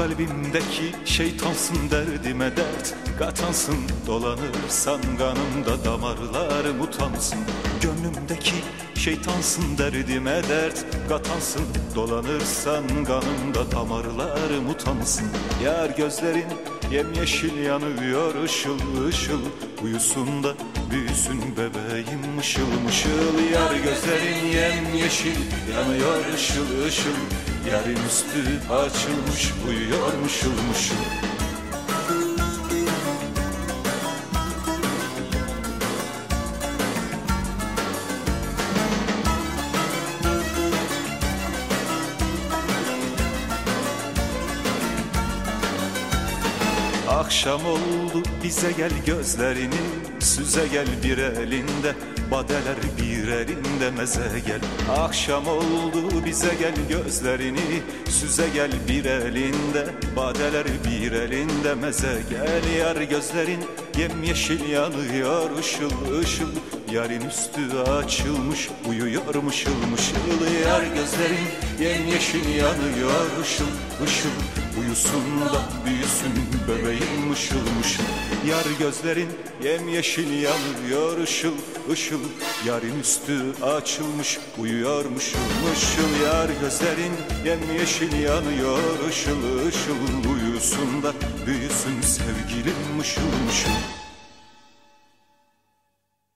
Kalbimdeki şeytansın derdime dert. Katansın dolanırsan kanımda damarlarım utansın Gönlümdeki şeytansın derdime dert. Katansın dolanırsan kanımda damarlarım utansın Yar gözlerin yemyeşil yanıyor ışıl ışıl. Uyusun da büyüsün bebeğim mışıl mışıl. Yar gözlerin yemyeşil yanıyor ışıl ışıl Yarın üstü açılmış uyuyor mışıl Akşam oldu bize gel gözlerini Süze gel bir elinde Badeler bir elinde meze gel. Akşam oldu bize gel gözlerini Süze gel bir elinde Badeler bir elinde meze gel. Yar gözlerin yemyeşil yanıyor ışıl ışıl Yarın üstü açılmış uyuyor mışıl mışıl Yar gözlerin yemyeşil yanıyor ışıl ışıl Uyusun da büyüsün bebeğim mışıl mışıl Yar gözlerin yemyeşil yanıyor ışıl ışıl. Yarın üstü açılmış uyuyor mışıl mışıl Yar gözlerin yemyeşil yanıyor ışıl ışıl. Uyusun da büyüsün sevgilim mışıl mışıl